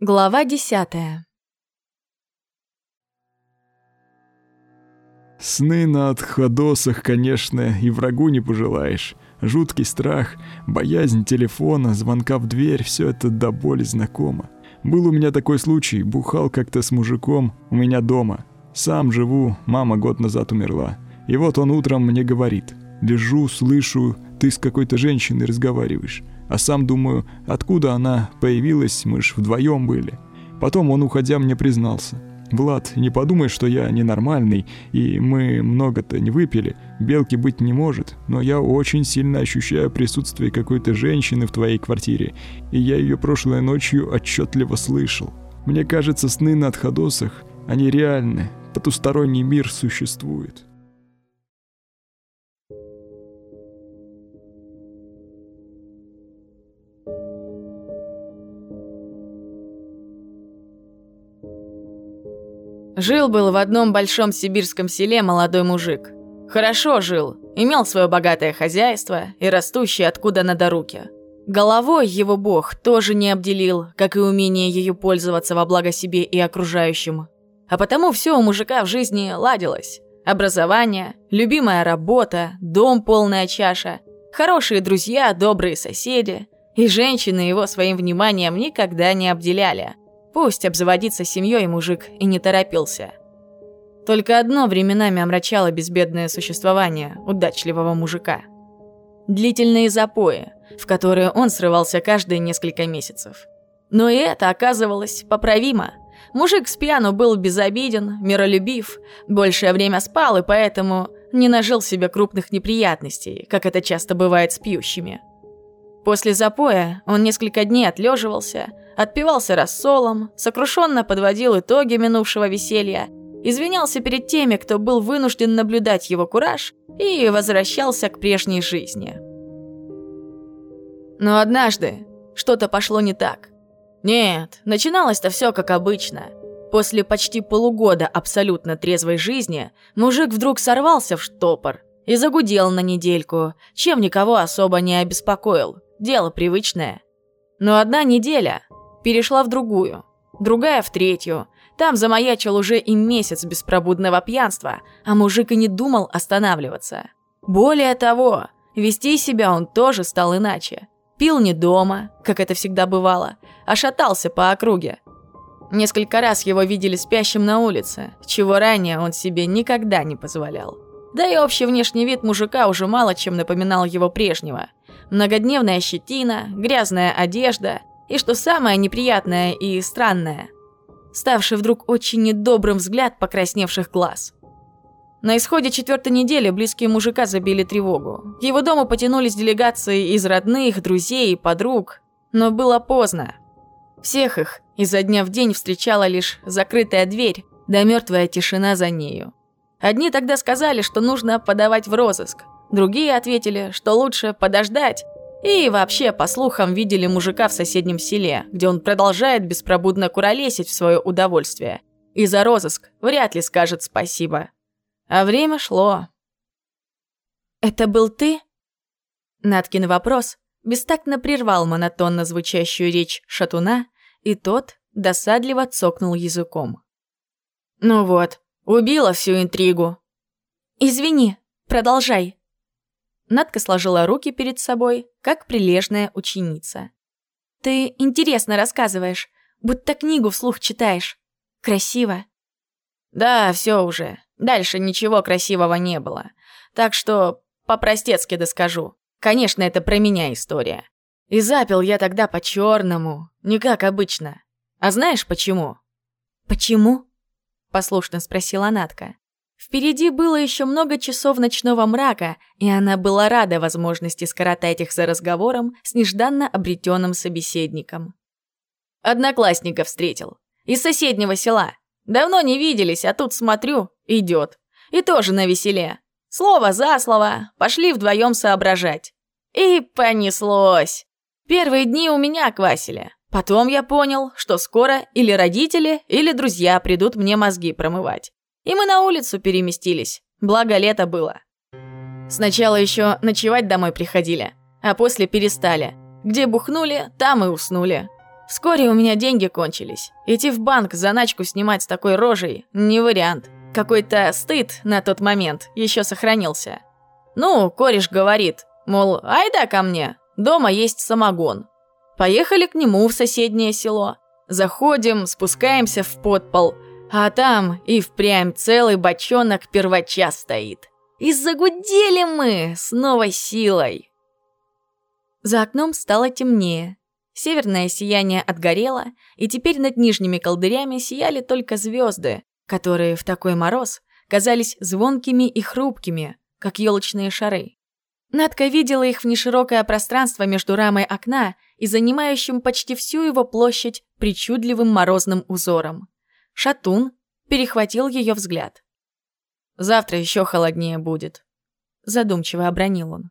Глава десятая. Сны на отходосах, конечно, и врагу не пожелаешь. Жуткий страх, боязнь телефона, звонка в дверь – все это до боли знакомо. Был у меня такой случай, бухал как-то с мужиком у меня дома. Сам живу, мама год назад умерла. И вот он утром мне говорит. Лежу, слышу, ты с какой-то женщиной разговариваешь. А сам думаю, откуда она появилась, мы ж вдвоем были. Потом он, уходя, мне признался. «Влад, не подумай, что я ненормальный, и мы много-то не выпили. Белки быть не может, но я очень сильно ощущаю присутствие какой-то женщины в твоей квартире, и я ее прошлой ночью отчетливо слышал. Мне кажется, сны на отходосах, они реальны, потусторонний мир существует». Жил-был в одном большом сибирском селе молодой мужик. Хорошо жил, имел свое богатое хозяйство и растущее откуда надо руки. Головой его бог тоже не обделил, как и умение ее пользоваться во благо себе и окружающим. А потому все у мужика в жизни ладилось. Образование, любимая работа, дом полная чаша, хорошие друзья, добрые соседи. И женщины его своим вниманием никогда не обделяли – Пусть обзаводиться семьей мужик и не торопился. Только одно временами омрачало безбедное существование удачливого мужика. Длительные запои, в которые он срывался каждые несколько месяцев. Но и это оказывалось поправимо. Мужик с пьяну был безобиден, миролюбив, большее время спал и поэтому не нажил себе крупных неприятностей, как это часто бывает с пьющими. После запоя он несколько дней отлеживался, отпивался рассолом, сокрушенно подводил итоги минувшего веселья, извинялся перед теми, кто был вынужден наблюдать его кураж, и возвращался к прежней жизни. Но однажды что-то пошло не так. Нет, начиналось-то все как обычно. После почти полугода абсолютно трезвой жизни мужик вдруг сорвался в штопор и загудел на недельку, чем никого особо не обеспокоил. Дело привычное. Но одна неделя перешла в другую, другая в третью. Там замаячил уже и месяц беспробудного пьянства, а мужик и не думал останавливаться. Более того, вести себя он тоже стал иначе. Пил не дома, как это всегда бывало, а шатался по округе. Несколько раз его видели спящим на улице, чего ранее он себе никогда не позволял. Да и общий внешний вид мужика уже мало чем напоминал его прежнего. Многодневная щетина, грязная одежда и, что самое неприятное и странное, ставший вдруг очень недобрым взгляд покрасневших глаз. На исходе четвертой недели близкие мужика забили тревогу. К его дому потянулись делегации из родных, друзей и подруг. Но было поздно. Всех их изо дня в день встречала лишь закрытая дверь, да мертвая тишина за нею. Одни тогда сказали, что нужно подавать в розыск. Другие ответили, что лучше подождать и вообще, по слухам, видели мужика в соседнем селе, где он продолжает беспробудно куролесить в свое удовольствие. И за розыск вряд ли скажет спасибо. А время шло. «Это был ты?» Наткин вопрос бестактно прервал монотонно звучащую речь шатуна, и тот досадливо цокнул языком. «Ну вот, убила всю интригу». «Извини, продолжай», Надка сложила руки перед собой, как прилежная ученица. «Ты интересно рассказываешь, будто книгу вслух читаешь. Красиво». «Да, все уже. Дальше ничего красивого не было. Так что по-простецки доскажу. Конечно, это про меня история. И запил я тогда по-черному, не как обычно. А знаешь почему?» «Почему?» – послушно спросила Натка. Впереди было еще много часов ночного мрака, и она была рада возможности скоротать их за разговором с нежданно обретенным собеседником. Одноклассника встретил. Из соседнего села. Давно не виделись, а тут смотрю, идет. И тоже на веселе. Слово за слово, пошли вдвоем соображать. И понеслось. Первые дни у меня квасили. Потом я понял, что скоро или родители, или друзья придут мне мозги промывать. И мы на улицу переместились, благо лето было. Сначала еще ночевать домой приходили, а после перестали. Где бухнули, там и уснули. Вскоре у меня деньги кончились. Идти в банк заначку снимать с такой рожей – не вариант. Какой-то стыд на тот момент еще сохранился. Ну, кореш говорит, мол, айда ко мне, дома есть самогон. Поехали к нему в соседнее село. Заходим, спускаемся в подпол, а там и впрямь целый бочонок первача стоит. И загудели мы с новой силой. За окном стало темнее. Северное сияние отгорело, и теперь над нижними колдырями сияли только звезды, которые в такой мороз казались звонкими и хрупкими, как елочные шары. Надка видела их в неширокое пространство между рамой окна и занимающим почти всю его площадь причудливым морозным узором. Шатун перехватил ее взгляд. «Завтра еще холоднее будет», — задумчиво обронил он.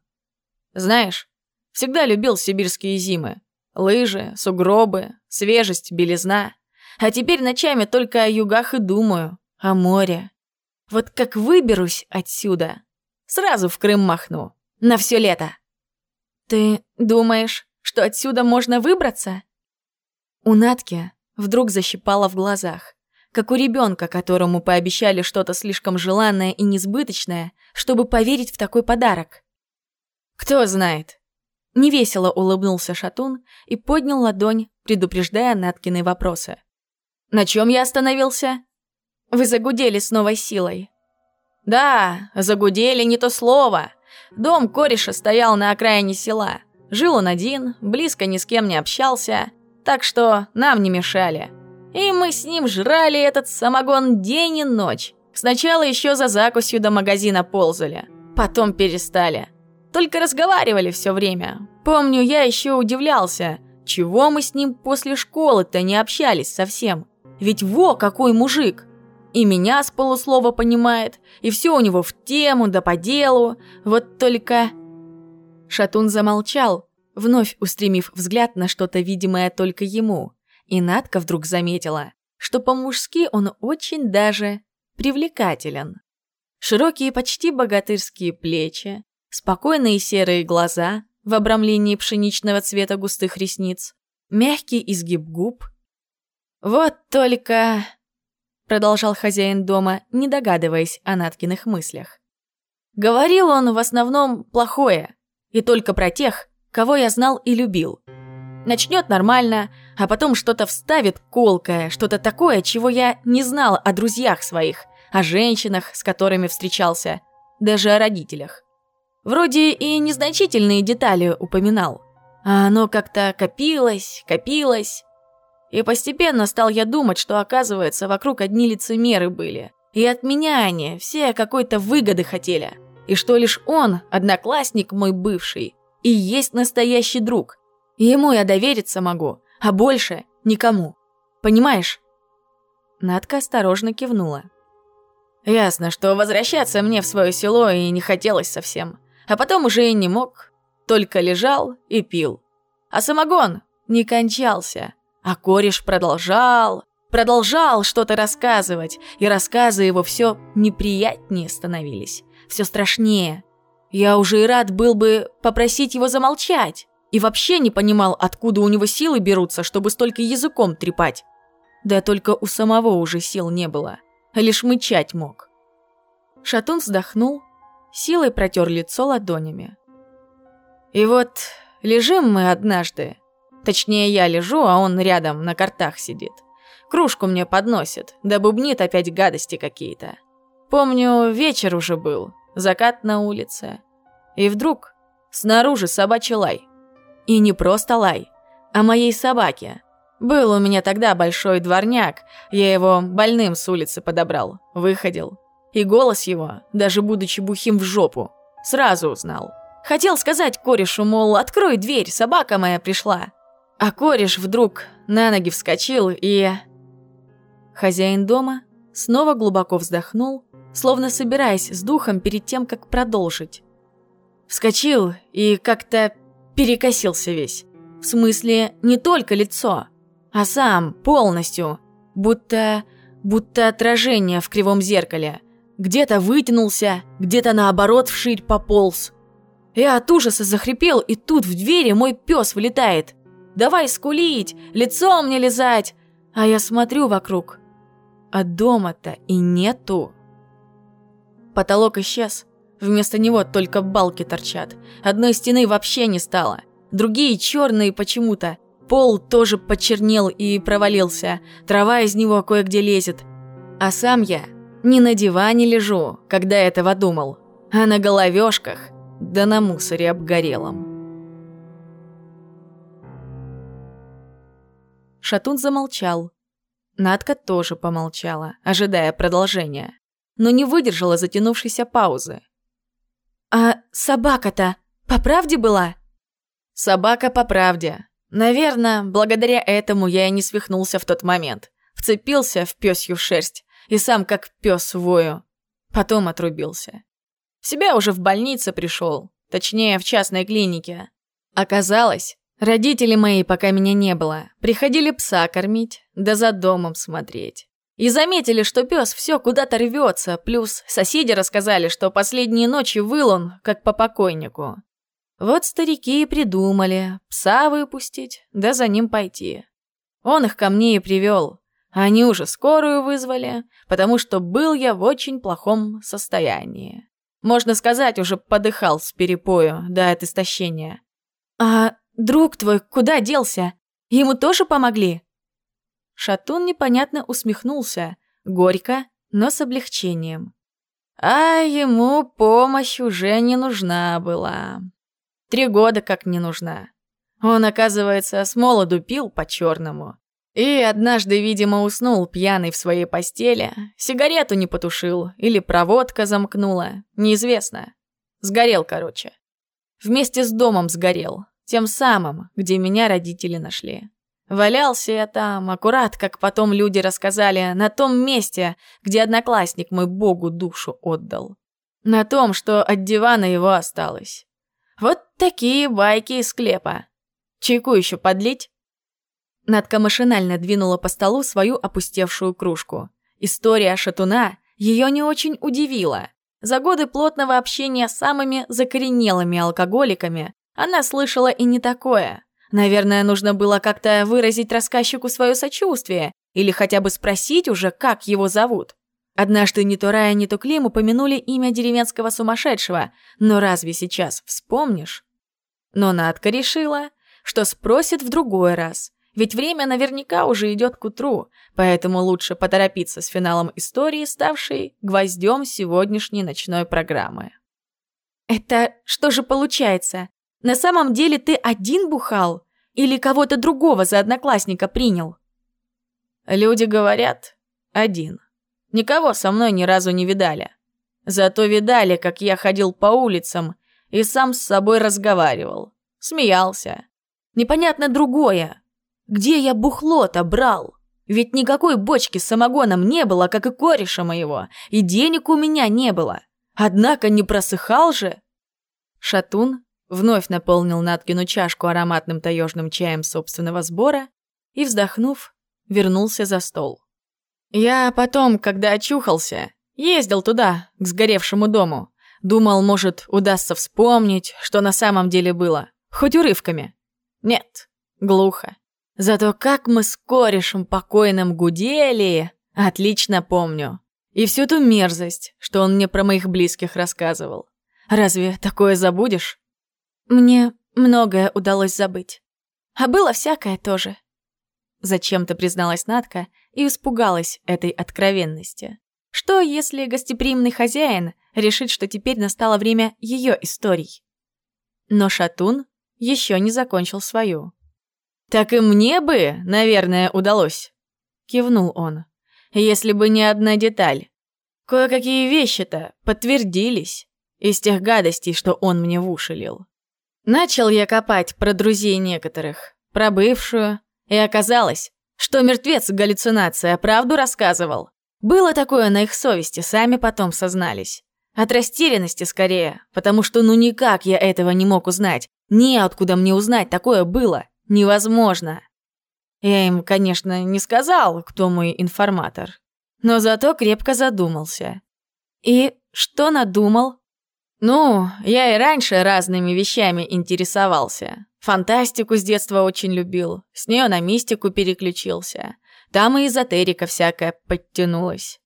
«Знаешь, всегда любил сибирские зимы. Лыжи, сугробы, свежесть, белизна. А теперь ночами только о югах и думаю, о море. Вот как выберусь отсюда, сразу в Крым махну, на все лето. Ты думаешь, что отсюда можно выбраться? У Натки вдруг защипало в глазах, как у ребенка, которому пообещали что-то слишком желанное и несбыточное, чтобы поверить в такой подарок. Кто знает, Невесело улыбнулся Шатун и поднял ладонь, предупреждая Наткины вопросы. «На чем я остановился?» «Вы загудели с новой силой». «Да, загудели не то слово. Дом кореша стоял на окраине села. Жил он один, близко ни с кем не общался, так что нам не мешали. И мы с ним жрали этот самогон день и ночь. Сначала еще за закусью до магазина ползали, потом перестали». Только разговаривали все время. Помню, я еще удивлялся, чего мы с ним после школы-то не общались совсем. Ведь во, какой мужик! И меня с полуслова понимает, и все у него в тему да по делу. Вот только... Шатун замолчал, вновь устремив взгляд на что-то видимое только ему. И Надка вдруг заметила, что по-мужски он очень даже привлекателен. Широкие, почти богатырские плечи, Спокойные серые глаза в обрамлении пшеничного цвета густых ресниц, мягкий изгиб губ. «Вот только...» — продолжал хозяин дома, не догадываясь о Наткиных мыслях. «Говорил он в основном плохое, и только про тех, кого я знал и любил. Начнет нормально, а потом что-то вставит колкое, что-то такое, чего я не знал о друзьях своих, о женщинах, с которыми встречался, даже о родителях. Вроде и незначительные детали упоминал. А оно как-то копилось, копилось. И постепенно стал я думать, что, оказывается, вокруг одни лицемеры были. И от меня они все какой-то выгоды хотели. И что лишь он, одноклассник мой бывший, и есть настоящий друг. Ему я довериться могу, а больше никому. Понимаешь? Надка осторожно кивнула. Ясно, что возвращаться мне в свое село и не хотелось совсем а потом уже и не мог, только лежал и пил. А самогон не кончался, а кореш продолжал, продолжал что-то рассказывать, и рассказы его все неприятнее становились, все страшнее. Я уже и рад был бы попросить его замолчать, и вообще не понимал, откуда у него силы берутся, чтобы столько языком трепать. Да только у самого уже сил не было, лишь мычать мог. Шатун вздохнул, силой протер лицо ладонями. И вот лежим мы однажды. Точнее, я лежу, а он рядом на картах сидит. Кружку мне подносит, да бубнит опять гадости какие-то. Помню, вечер уже был, закат на улице. И вдруг снаружи собачий лай. И не просто лай, а моей собаке. Был у меня тогда большой дворняк, я его больным с улицы подобрал, выходил. И голос его, даже будучи бухим в жопу, сразу узнал. Хотел сказать корешу, мол, открой дверь, собака моя пришла. А кореш вдруг на ноги вскочил и... Хозяин дома снова глубоко вздохнул, словно собираясь с духом перед тем, как продолжить. Вскочил и как-то перекосился весь. В смысле, не только лицо, а сам полностью, будто... будто отражение в кривом зеркале – где-то вытянулся, где-то наоборот вширь пополз. Я от ужаса захрипел, и тут в двери мой пес влетает. давай скулить, лицо мне лизать. А я смотрю вокруг, а дома-то и нету. Потолок исчез. Вместо него только балки торчат. Одной стены вообще не стало. Другие черные почему-то. Пол тоже почернел и провалился. Трава из него кое-где лезет. А сам я не на диване лежу, когда этого думал, а на головешках, да на мусоре обгорелом. Шатун замолчал. Надка тоже помолчала, ожидая продолжения, но не выдержала затянувшейся паузы. «А собака-то по правде была?» «Собака по правде. Наверное, благодаря этому я и не свихнулся в тот момент. Вцепился в пёсью шерсть и сам как пес вою. Потом отрубился. В себя уже в больнице пришел, точнее, в частной клинике. Оказалось, родители мои, пока меня не было, приходили пса кормить, да за домом смотреть. И заметили, что пес все куда-то рвется, плюс соседи рассказали, что последние ночи выл он, как по покойнику. Вот старики и придумали пса выпустить, да за ним пойти. Он их ко мне и привел, они уже скорую вызвали, потому что был я в очень плохом состоянии. Можно сказать, уже подыхал с перепою, да от истощения. «А друг твой куда делся? Ему тоже помогли?» Шатун непонятно усмехнулся, горько, но с облегчением. А ему помощь уже не нужна была. Три года как не нужна. Он, оказывается, с молоду пил по-черному. И однажды, видимо, уснул пьяный в своей постели, сигарету не потушил или проводка замкнула, неизвестно. Сгорел, короче. Вместе с домом сгорел, тем самым, где меня родители нашли. Валялся я там, аккурат, как потом люди рассказали, на том месте, где одноклассник мой Богу душу отдал. На том, что от дивана его осталось. Вот такие байки из склепа. Чайку еще подлить? Надка машинально двинула по столу свою опустевшую кружку. История шатуна ее не очень удивила. За годы плотного общения с самыми закоренелыми алкоголиками она слышала и не такое. Наверное, нужно было как-то выразить рассказчику свое сочувствие или хотя бы спросить уже, как его зовут. Однажды ни то Рая, ни то Клим упомянули имя деревенского сумасшедшего, но разве сейчас вспомнишь? Но Надка решила, что спросит в другой раз, ведь время наверняка уже идет к утру, поэтому лучше поторопиться с финалом истории, ставшей гвоздем сегодняшней ночной программы. «Это что же получается? На самом деле ты один бухал? Или кого-то другого за одноклассника принял?» Люди говорят, один. Никого со мной ни разу не видали. Зато видали, как я ходил по улицам и сам с собой разговаривал. Смеялся. Непонятно другое. Где я бухло-то брал? Ведь никакой бочки с самогоном не было, как и кореша моего, и денег у меня не было. Однако не просыхал же. Шатун вновь наполнил Наткину чашку ароматным таежным чаем собственного сбора и, вздохнув, вернулся за стол. Я потом, когда очухался, ездил туда, к сгоревшему дому. Думал, может, удастся вспомнить, что на самом деле было, хоть урывками. Нет, глухо. Зато как мы с корешем покойным гудели, отлично помню. И всю ту мерзость, что он мне про моих близких рассказывал. Разве такое забудешь? Мне многое удалось забыть. А было всякое тоже. Зачем-то призналась Натка и испугалась этой откровенности. Что, если гостеприимный хозяин решит, что теперь настало время ее историй? Но Шатун еще не закончил свою. «Так и мне бы, наверное, удалось», — кивнул он. «Если бы не одна деталь. Кое-какие вещи-то подтвердились из тех гадостей, что он мне в уши лил. Начал я копать про друзей некоторых, про бывшую, и оказалось, что мертвец галлюцинация правду рассказывал. Было такое на их совести, сами потом сознались. От растерянности скорее, потому что ну никак я этого не мог узнать. Неоткуда мне узнать, такое было. Невозможно. Я им, конечно, не сказал, кто мой информатор, но зато крепко задумался. И что надумал? Ну, я и раньше разными вещами интересовался. Фантастику с детства очень любил, с нее на мистику переключился. Там и эзотерика всякая подтянулась.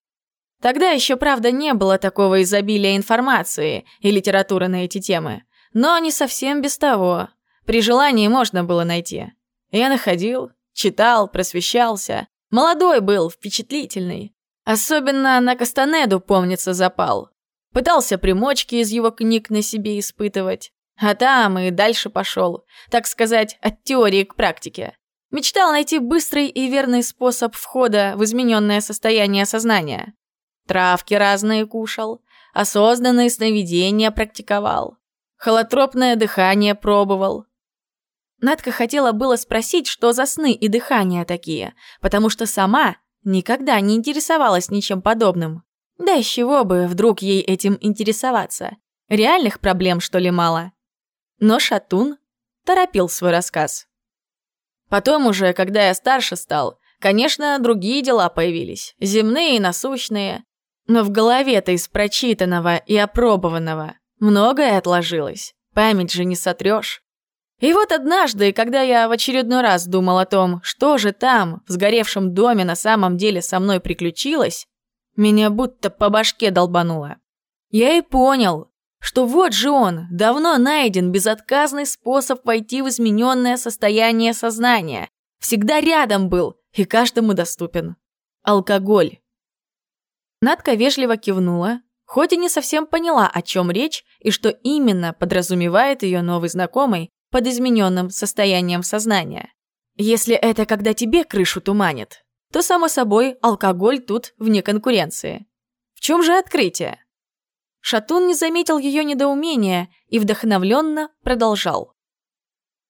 Тогда еще, правда, не было такого изобилия информации и литературы на эти темы. Но не совсем без того. При желании можно было найти. Я находил, читал, просвещался. Молодой был, впечатлительный. Особенно на Кастанеду, помнится, запал. Пытался примочки из его книг на себе испытывать. А там и дальше пошел, так сказать, от теории к практике. Мечтал найти быстрый и верный способ входа в измененное состояние сознания. Травки разные кушал, осознанные сновидения практиковал, холотропное дыхание пробовал. Надка хотела было спросить, что за сны и дыхания такие, потому что сама никогда не интересовалась ничем подобным. Да из чего бы вдруг ей этим интересоваться? Реальных проблем, что ли, мало? Но Шатун торопил свой рассказ. Потом уже, когда я старше стал, конечно, другие дела появились, земные и насущные. Но в голове-то из прочитанного и опробованного многое отложилось. Память же не сотрешь. И вот однажды, когда я в очередной раз думал о том, что же там, в сгоревшем доме на самом деле со мной приключилось, меня будто по башке долбануло. Я и понял, что вот же он, давно найден безотказный способ войти в измененное состояние сознания. Всегда рядом был и каждому доступен. Алкоголь. Надка вежливо кивнула, хоть и не совсем поняла, о чем речь и что именно подразумевает ее новый знакомый под измененным состоянием сознания. Если это когда тебе крышу туманит, то, само собой, алкоголь тут вне конкуренции. В чем же открытие? Шатун не заметил ее недоумения и вдохновленно продолжал.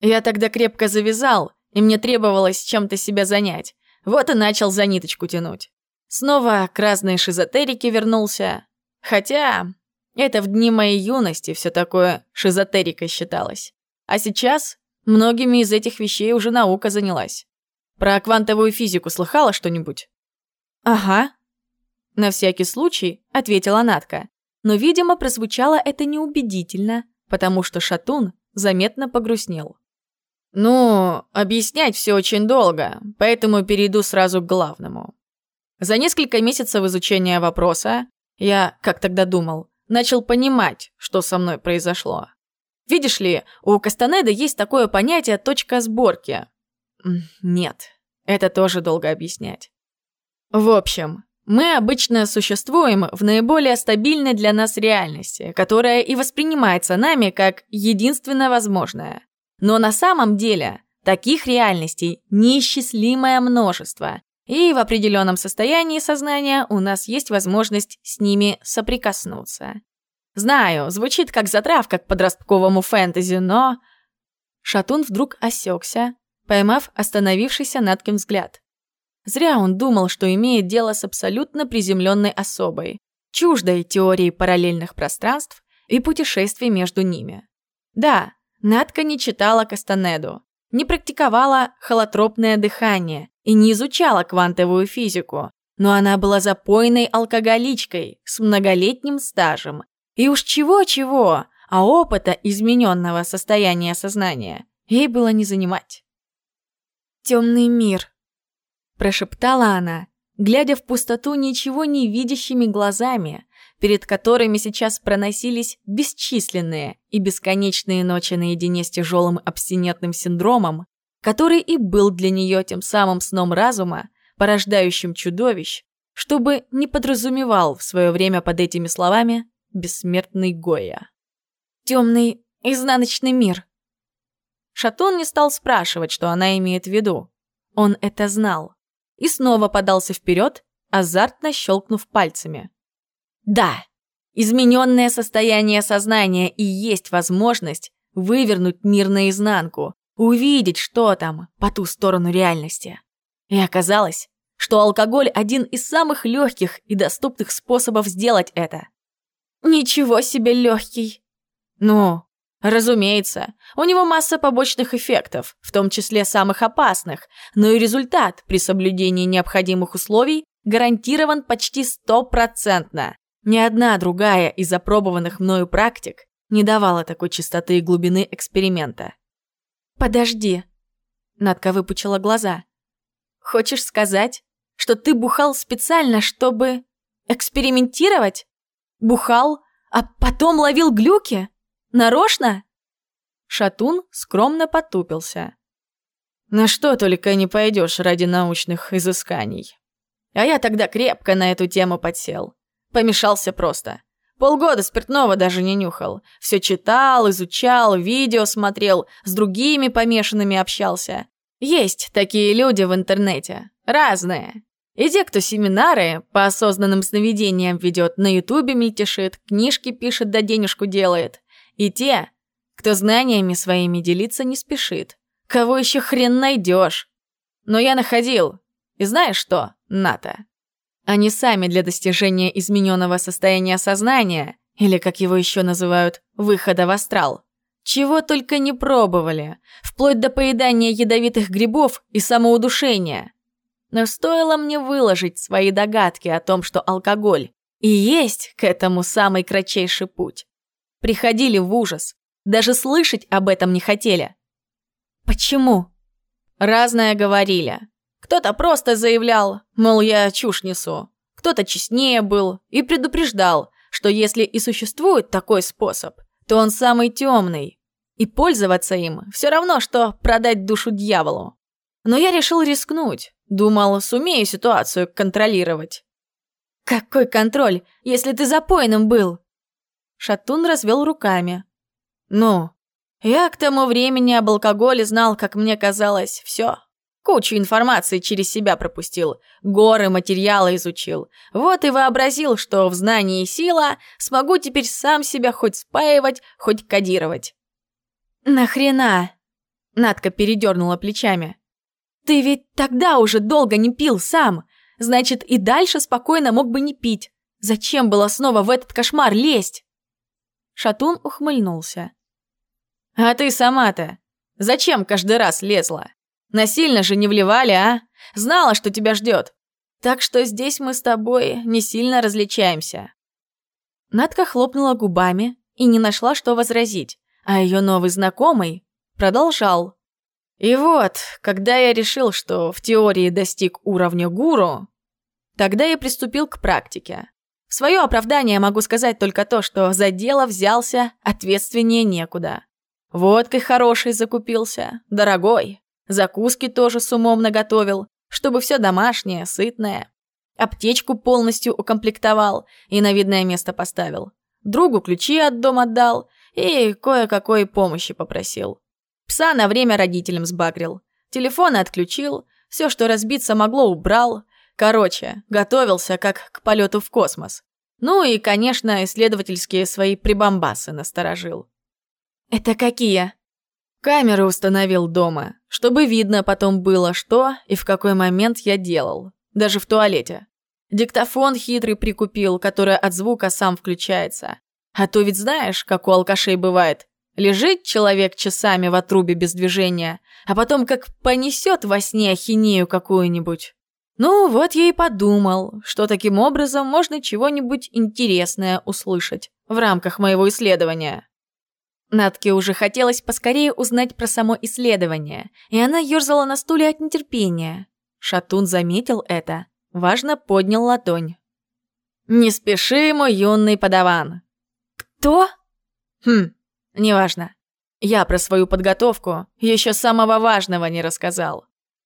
«Я тогда крепко завязал, и мне требовалось чем-то себя занять. Вот и начал за ниточку тянуть. Снова к разной шизотерике вернулся. Хотя это в дни моей юности все такое шизотерикой считалось. А сейчас многими из этих вещей уже наука занялась. Про квантовую физику слыхала что-нибудь?» «Ага», — на всякий случай ответила Натка. Но, видимо, прозвучало это неубедительно, потому что Шатун заметно погрустнел. «Ну, объяснять все очень долго, поэтому перейду сразу к главному. За несколько месяцев изучения вопроса я, как тогда думал, начал понимать, что со мной произошло. Видишь ли, у Кастанеда есть такое понятие «точка сборки». Нет, это тоже долго объяснять. В общем, мы обычно существуем в наиболее стабильной для нас реальности, которая и воспринимается нами как единственно возможная. Но на самом деле таких реальностей неисчислимое множество, и в определенном состоянии сознания у нас есть возможность с ними соприкоснуться. Знаю, звучит как затравка к подростковому фэнтези, но... Шатун вдруг осекся, поймав остановившийся над кем взгляд. Зря он думал, что имеет дело с абсолютно приземленной особой, чуждой теории параллельных пространств и путешествий между ними. Да, Надка не читала Кастанеду, не практиковала холотропное дыхание и не изучала квантовую физику, но она была запойной алкоголичкой с многолетним стажем. И уж чего-чего, а опыта измененного состояния сознания ей было не занимать. «Темный мир», прошептала она, глядя в пустоту ничего не видящими глазами, перед которыми сейчас проносились бесчисленные и бесконечные ночи наедине с тяжелым абстинентным синдромом, который и был для нее тем самым сном разума, порождающим чудовищ, чтобы не подразумевал в свое время под этими словами бессмертный Гоя. «Темный изнаночный мир». Шатун не стал спрашивать, что она имеет в виду. Он это знал и снова подался вперед, азартно щелкнув пальцами. Да, измененное состояние сознания и есть возможность вывернуть мир наизнанку, увидеть, что там по ту сторону реальности. И оказалось, что алкоголь один из самых легких и доступных способов сделать это. Ничего себе легкий. Ну, Разумеется, у него масса побочных эффектов, в том числе самых опасных, но и результат при соблюдении необходимых условий гарантирован почти стопроцентно. Ни одна другая из опробованных мною практик не давала такой чистоты и глубины эксперимента. Подожди. Надка выпучила глаза. Хочешь сказать, что ты бухал специально, чтобы экспериментировать? Бухал, а потом ловил глюки? Нарочно? Шатун скромно потупился. На что только не пойдешь ради научных изысканий. А я тогда крепко на эту тему подсел. Помешался просто. Полгода спиртного даже не нюхал. Все читал, изучал, видео смотрел, с другими помешанными общался. Есть такие люди в интернете. Разные. И те, кто семинары по осознанным сновидениям ведет, на ютубе мельтешит, книжки пишет да денежку делает. И те, кто знаниями своими делиться не спешит. Кого еще хрен найдешь? Но я находил. И знаешь что, Ната? Они сами для достижения измененного состояния сознания, или, как его еще называют, выхода в астрал, чего только не пробовали, вплоть до поедания ядовитых грибов и самоудушения. Но стоило мне выложить свои догадки о том, что алкоголь и есть к этому самый кратчайший путь. Приходили в ужас, даже слышать об этом не хотели. Почему? Разное говорили. Кто-то просто заявлял, мол, я чушь несу. Кто-то честнее был и предупреждал, что если и существует такой способ, то он самый темный. И пользоваться им все равно, что продать душу дьяволу. Но я решил рискнуть. Думал, сумею ситуацию контролировать. «Какой контроль, если ты запойным был?» Шатун развел руками. «Ну, я к тому времени об алкоголе знал, как мне казалось, все. Кучу информации через себя пропустил, горы материала изучил. Вот и вообразил, что в знании сила смогу теперь сам себя хоть спаивать, хоть кодировать. «Нахрена?» Надка передернула плечами. «Ты ведь тогда уже долго не пил сам. Значит, и дальше спокойно мог бы не пить. Зачем было снова в этот кошмар лезть?» Шатун ухмыльнулся. «А ты сама-то зачем каждый раз лезла? Насильно же не вливали, а? Знала, что тебя ждет. Так что здесь мы с тобой не сильно различаемся». Надка хлопнула губами и не нашла, что возразить, а ее новый знакомый продолжал. И вот, когда я решил, что в теории достиг уровня гуру, тогда я приступил к практике. В свое оправдание могу сказать только то, что за дело взялся ответственнее некуда. Водкой хорошей закупился, дорогой. Закуски тоже с умом наготовил, чтобы все домашнее, сытное. Аптечку полностью укомплектовал и на видное место поставил. Другу ключи от дома отдал и кое-какой помощи попросил. Пса на время родителям сбагрил. Телефон отключил, все, что разбиться могло, убрал. Короче, готовился как к полету в космос. Ну и, конечно, исследовательские свои прибамбасы насторожил. «Это какие?» Камеры установил дома, чтобы видно потом было, что и в какой момент я делал. Даже в туалете. Диктофон хитрый прикупил, который от звука сам включается. А то ведь знаешь, как у алкашей бывает. Лежит человек часами в отрубе без движения, а потом как понесет во сне ахинею какую-нибудь. Ну, вот я и подумал, что таким образом можно чего-нибудь интересное услышать в рамках моего исследования. Натке уже хотелось поскорее узнать про само исследование, и она ерзала на стуле от нетерпения. Шатун заметил это, важно поднял ладонь. «Не спеши, мой юный подаван!» «Кто?» «Хм, неважно. Я про свою подготовку еще самого важного не рассказал.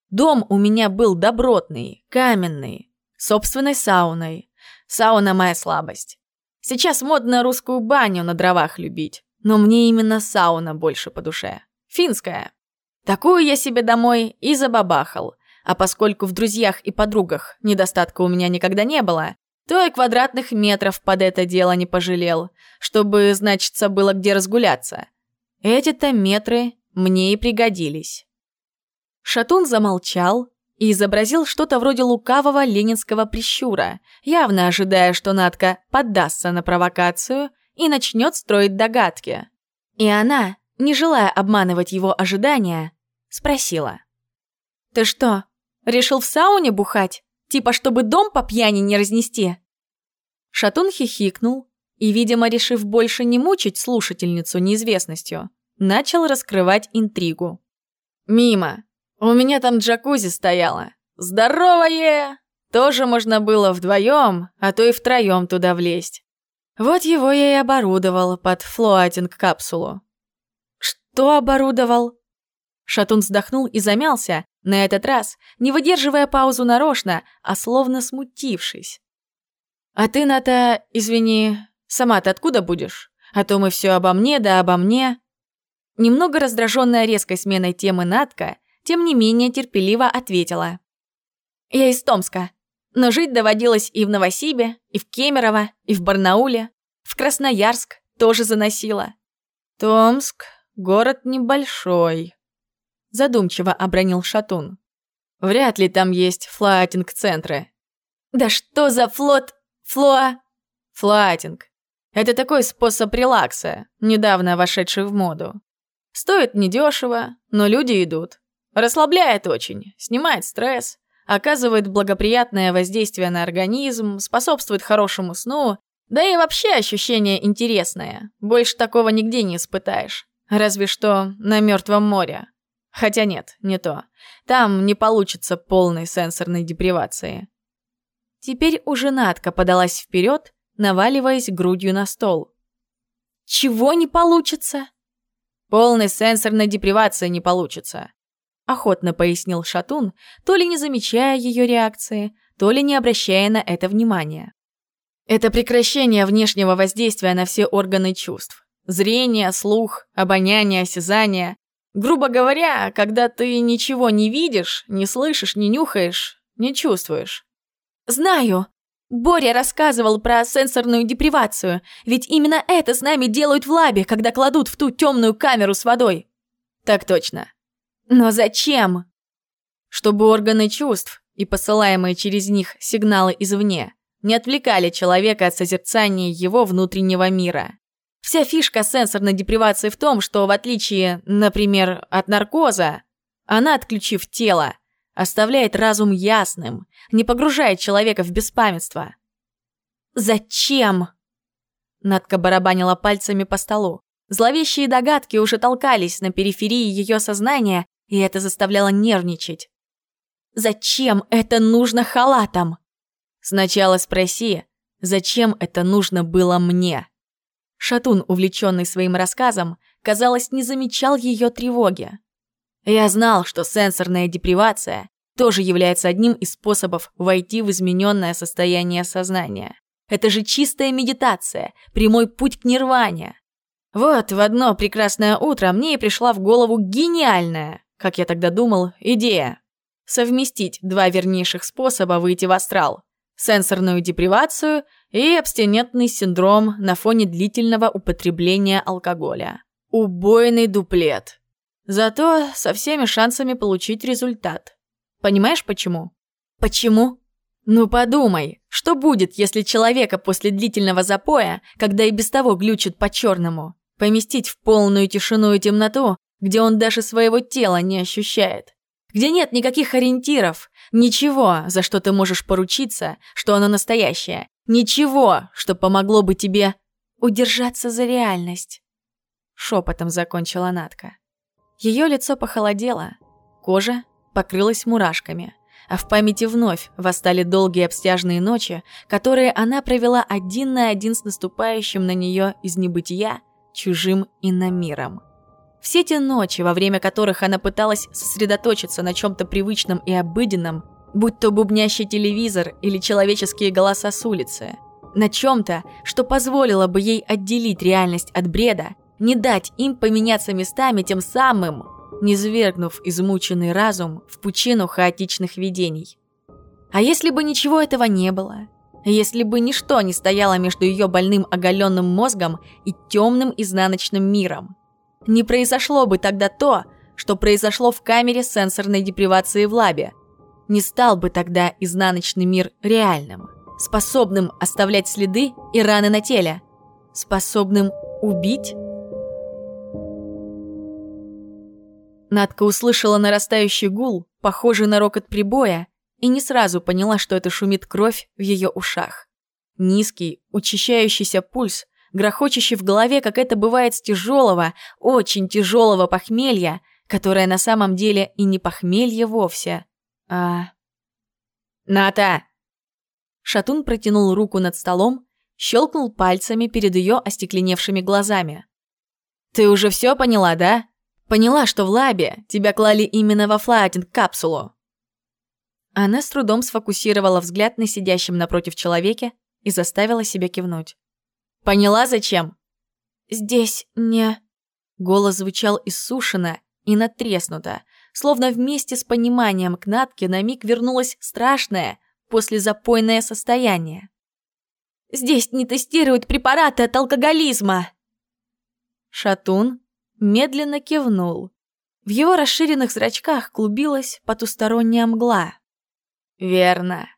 Дом у меня был добротный, каменный, собственной сауной. Сауна моя слабость. Сейчас модно русскую баню на дровах любить. Но мне именно сауна больше по душе. Финская. Такую я себе домой и забабахал. А поскольку в друзьях и подругах недостатка у меня никогда не было, то и квадратных метров под это дело не пожалел, чтобы, значится, было где разгуляться. Эти-то метры мне и пригодились. Шатун замолчал и изобразил что-то вроде лукавого ленинского прищура, явно ожидая, что Надка поддастся на провокацию – и начнет строить догадки. И она, не желая обманывать его ожидания, спросила. «Ты что, решил в сауне бухать? Типа, чтобы дом по пьяни не разнести?» Шатун хихикнул и, видимо, решив больше не мучить слушательницу неизвестностью, начал раскрывать интригу. Мимо. У меня там джакузи стояло. Здоровое! Тоже можно было вдвоем, а то и втроем туда влезть. Вот его я и оборудовал под флоатинг-капсулу. Что оборудовал? Шатун вздохнул и замялся, на этот раз, не выдерживая паузу нарочно, а словно смутившись. «А ты, Ната, извини, сама-то откуда будешь? А то мы все обо мне да обо мне». Немного раздраженная резкой сменой темы Натка, тем не менее терпеливо ответила. «Я из Томска. Но жить доводилось и в Новосибе, и в Кемерово, и в Барнауле. В Красноярск тоже заносило. Томск — город небольшой. Задумчиво обронил Шатун. Вряд ли там есть флоатинг-центры. Да что за флот... флоа... Флоатинг. Это такой способ релакса, недавно вошедший в моду. Стоит недешево, но люди идут. Расслабляет очень, снимает стресс, оказывает благоприятное воздействие на организм, способствует хорошему сну, да и вообще ощущение интересное. Больше такого нигде не испытаешь. Разве что на Мертвом море. Хотя нет, не то. Там не получится полной сенсорной депривации. Теперь уже Натка подалась вперед, наваливаясь грудью на стол. «Чего не получится?» «Полной сенсорной депривации не получится. — охотно пояснил Шатун, то ли не замечая ее реакции, то ли не обращая на это внимания. Это прекращение внешнего воздействия на все органы чувств. Зрение, слух, обоняние, осязание. Грубо говоря, когда ты ничего не видишь, не слышишь, не нюхаешь, не чувствуешь. «Знаю!» Боря рассказывал про сенсорную депривацию, ведь именно это с нами делают в лабе, когда кладут в ту темную камеру с водой. Так точно. Но зачем? Чтобы органы чувств и посылаемые через них сигналы извне не отвлекали человека от созерцания его внутреннего мира. Вся фишка сенсорной депривации в том, что в отличие, например, от наркоза, она, отключив тело, оставляет разум ясным, не погружает человека в беспамятство. «Зачем?» Надка барабанила пальцами по столу. Зловещие догадки уже толкались на периферии ее сознания, и это заставляло нервничать. «Зачем это нужно халатам?» «Сначала спроси, зачем это нужно было мне?» Шатун, увлеченный своим рассказом, казалось, не замечал ее тревоги. Я знал, что сенсорная депривация тоже является одним из способов войти в измененное состояние сознания. Это же чистая медитация, прямой путь к нирване. Вот в одно прекрасное утро мне и пришла в голову гениальная, как я тогда думал, идея. Совместить два вернейших способа выйти в астрал. Сенсорную депривацию и абстинентный синдром на фоне длительного употребления алкоголя. Убойный дуплет. Зато со всеми шансами получить результат. Понимаешь почему? Почему? Ну подумай, что будет, если человека после длительного запоя, когда и без того глючит по-черному, поместить в полную тишину и темноту где он даже своего тела не ощущает, где нет никаких ориентиров, ничего, за что ты можешь поручиться, что оно настоящее, ничего, что помогло бы тебе удержаться за реальность. Шепотом закончила Натка. Ее лицо похолодело, кожа покрылась мурашками, а в памяти вновь восстали долгие обстяжные ночи, которые она провела один на один с наступающим на нее из небытия чужим иномиром. Все те ночи, во время которых она пыталась сосредоточиться на чем-то привычном и обыденном, будь то бубнящий телевизор или человеческие голоса с улицы, на чем-то, что позволило бы ей отделить реальность от бреда, не дать им поменяться местами тем самым, не свергнув измученный разум в пучину хаотичных видений. А если бы ничего этого не было? Если бы ничто не стояло между ее больным оголенным мозгом и темным изнаночным миром? Не произошло бы тогда то, что произошло в камере сенсорной депривации в лабе. Не стал бы тогда изнаночный мир реальным, способным оставлять следы и раны на теле, способным убить? Надка услышала нарастающий гул, похожий на рокот прибоя, и не сразу поняла, что это шумит кровь в ее ушах. Низкий, учащающийся пульс грохочущий в голове, как это бывает с тяжелого, очень тяжелого похмелья, которое на самом деле и не похмелье вовсе, а... «Ната!» Шатун протянул руку над столом, щелкнул пальцами перед ее остекленевшими глазами. «Ты уже все поняла, да? Поняла, что в лабе тебя клали именно во флайтинг-капсулу?» Она с трудом сфокусировала взгляд на сидящем напротив человеке и заставила себя кивнуть. «Поняла, зачем?» «Здесь не...» Голос звучал иссушенно и натреснуто, словно вместе с пониманием к Натке на миг вернулось страшное послезапойное состояние. «Здесь не тестируют препараты от алкоголизма!» Шатун медленно кивнул. В его расширенных зрачках клубилась потусторонняя мгла. «Верно.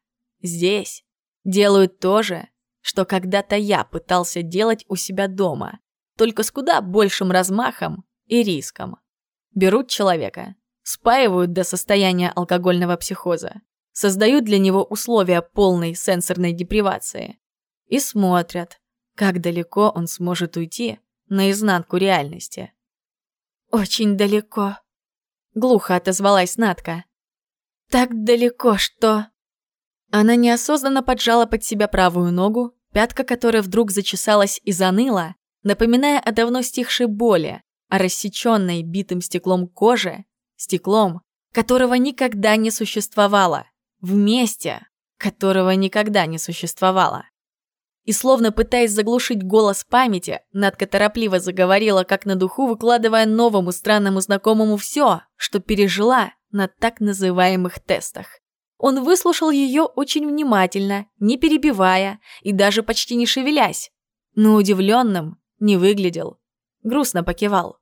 Здесь делают то же, что когда-то я пытался делать у себя дома, только с куда большим размахом и риском. Берут человека, спаивают до состояния алкогольного психоза, создают для него условия полной сенсорной депривации и смотрят, как далеко он сможет уйти наизнанку реальности. «Очень далеко», — глухо отозвалась Натка. «Так далеко, что...» Она неосознанно поджала под себя правую ногу, пятка которой вдруг зачесалась и заныла, напоминая о давно стихшей боли, о рассеченной битым стеклом коже, стеклом, которого никогда не существовало, в месте, которого никогда не существовало. И словно пытаясь заглушить голос памяти, Надка торопливо заговорила, как на духу, выкладывая новому странному знакомому все, что пережила на так называемых тестах. Он выслушал ее очень внимательно, не перебивая и даже почти не шевелясь, но удивленным не выглядел. Грустно покивал.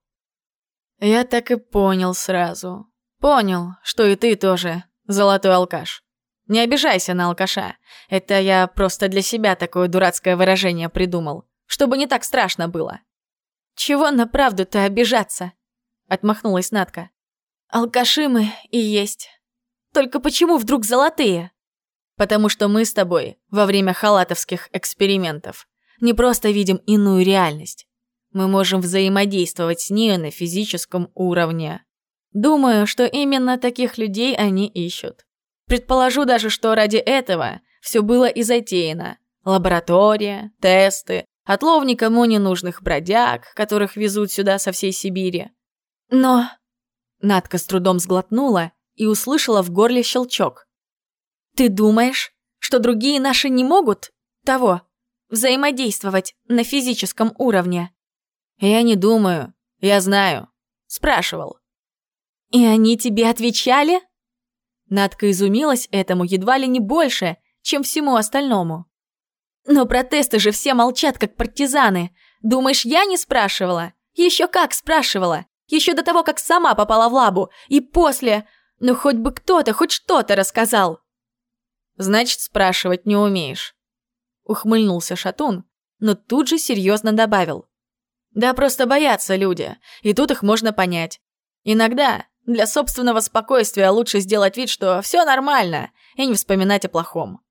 «Я так и понял сразу. Понял, что и ты тоже золотой алкаш. Не обижайся на алкаша. Это я просто для себя такое дурацкое выражение придумал, чтобы не так страшно было. Чего на правду-то обижаться? Отмахнулась Натка. Алкаши мы и есть. Только почему вдруг золотые? Потому что мы с тобой во время халатовских экспериментов не просто видим иную реальность. Мы можем взаимодействовать с ней на физическом уровне. Думаю, что именно таких людей они ищут. Предположу даже, что ради этого все было и затеяно. Лаборатория, тесты, отлов никому ненужных бродяг, которых везут сюда со всей Сибири. Но... Надка с трудом сглотнула и услышала в горле щелчок. «Ты думаешь, что другие наши не могут того взаимодействовать на физическом уровне?» «Я не думаю. Я знаю. Спрашивал». «И они тебе отвечали?» Надка изумилась этому едва ли не больше, чем всему остальному. «Но протесты же все молчат, как партизаны. Думаешь, я не спрашивала? Еще как спрашивала. Еще до того, как сама попала в лабу. И после. Ну, хоть бы кто-то, хоть что-то рассказал». «Значит, спрашивать не умеешь», — ухмыльнулся Шатун, но тут же серьезно добавил. «Да просто боятся люди, и тут их можно понять. Иногда для собственного спокойствия лучше сделать вид, что все нормально, и не вспоминать о плохом.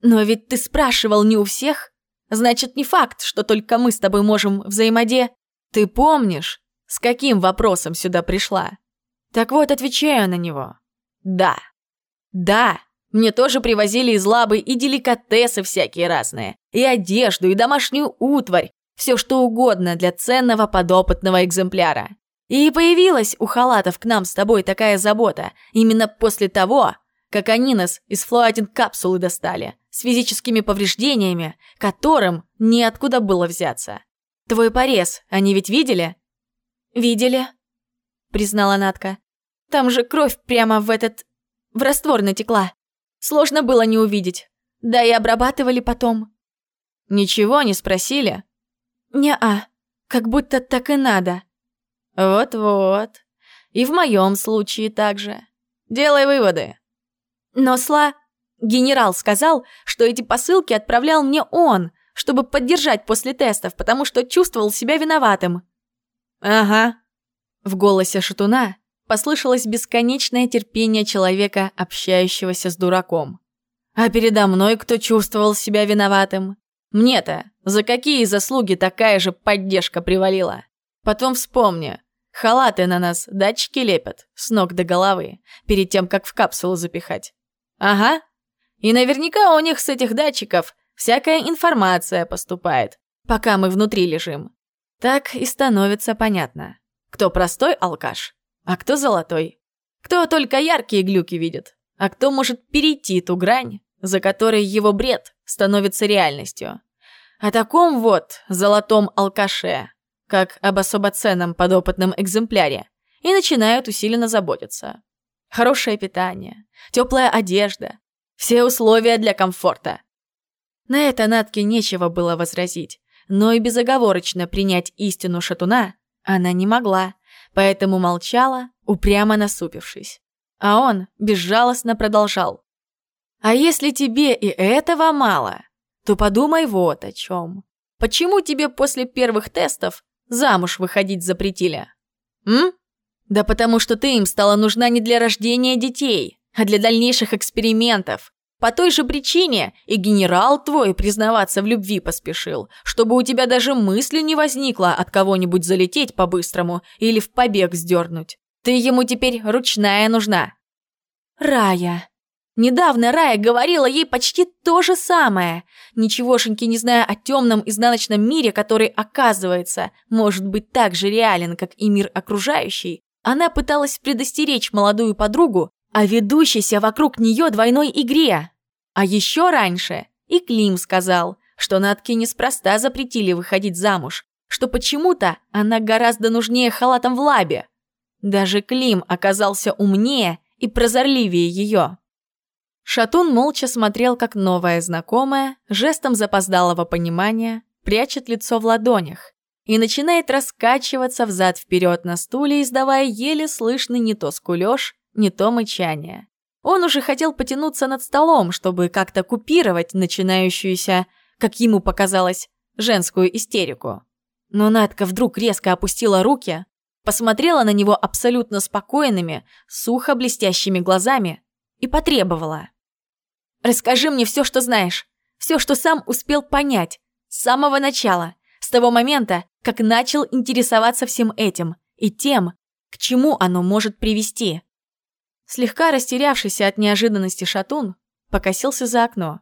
Но ведь ты спрашивал не у всех. Значит, не факт, что только мы с тобой можем взаимоде... Ты помнишь, с каким вопросом сюда пришла? Так вот, отвечаю на него. Да. Да, мне тоже привозили из лабы и деликатесы всякие разные, и одежду, и домашнюю утварь, все что угодно для ценного подопытного экземпляра. И появилась у халатов к нам с тобой такая забота именно после того, как они нас из флоатинг-капсулы достали, с физическими повреждениями, которым неоткуда было взяться. Твой порез они ведь видели? Видели, признала Натка. Там же кровь прямо в этот... в раствор натекла. Сложно было не увидеть. Да и обрабатывали потом. Ничего не спросили? Не-а, как будто так и надо. Вот-вот. И в моем случае также. Делай выводы. Но Сла... Генерал сказал, что эти посылки отправлял мне он, чтобы поддержать после тестов, потому что чувствовал себя виноватым. Ага. В голосе шатуна послышалось бесконечное терпение человека, общающегося с дураком. А передо мной кто чувствовал себя виноватым? Мне-то за какие заслуги такая же поддержка привалила? Потом вспомни, Халаты на нас датчики лепят, с ног до головы, перед тем, как в капсулу запихать. Ага. И наверняка у них с этих датчиков всякая информация поступает, пока мы внутри лежим. Так и становится понятно, кто простой алкаш, а кто золотой. Кто только яркие глюки видит, а кто может перейти ту грань, за которой его бред становится реальностью. О таком вот золотом алкаше как об особо ценном подопытном экземпляре, и начинают усиленно заботиться. Хорошее питание, теплая одежда, все условия для комфорта. На это Натке нечего было возразить, но и безоговорочно принять истину шатуна она не могла, поэтому молчала, упрямо насупившись. А он безжалостно продолжал. «А если тебе и этого мало, то подумай вот о чем. Почему тебе после первых тестов замуж выходить запретили? М? Да потому что ты им стала нужна не для рождения детей, а для дальнейших экспериментов. По той же причине и генерал твой признаваться в любви поспешил, чтобы у тебя даже мысли не возникло от кого-нибудь залететь по-быстрому или в побег сдернуть. Ты ему теперь ручная нужна. Рая. Недавно Рая говорила ей почти то же самое, ничегошеньки не зная о темном изнаночном мире, который, оказывается, может быть так же реален, как и мир окружающий. Она пыталась предостеречь молодую подругу о ведущейся вокруг нее двойной игре. А еще раньше и Клим сказал, что Натке неспроста запретили выходить замуж, что почему-то она гораздо нужнее халатом в лабе. Даже Клим оказался умнее и прозорливее ее. Шатун молча смотрел, как новая знакомая, жестом запоздалого понимания, прячет лицо в ладонях и начинает раскачиваться взад-вперед на стуле, издавая еле слышный не то скулёж, не то мычание. Он уже хотел потянуться над столом, чтобы как-то купировать начинающуюся, как ему показалось, женскую истерику. Но Надка вдруг резко опустила руки, посмотрела на него абсолютно спокойными, сухо блестящими глазами и потребовала. Расскажи мне все, что знаешь. Все, что сам успел понять. С самого начала. С того момента, как начал интересоваться всем этим. И тем, к чему оно может привести. Слегка растерявшийся от неожиданности шатун покосился за окно.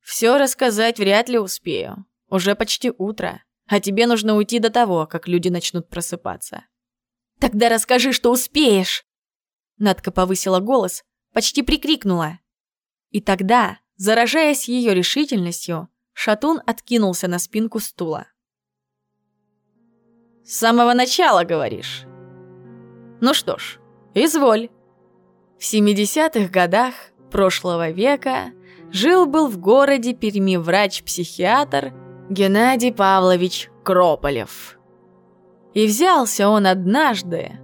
«Все рассказать вряд ли успею. Уже почти утро. А тебе нужно уйти до того, как люди начнут просыпаться». «Тогда расскажи, что успеешь!» Надка повысила голос, почти прикрикнула. И тогда, заражаясь ее решительностью, Шатун откинулся на спинку стула. «С самого начала, говоришь?» «Ну что ж, изволь». В 70-х годах прошлого века жил-был в городе Перми врач-психиатр Геннадий Павлович Крополев. И взялся он однажды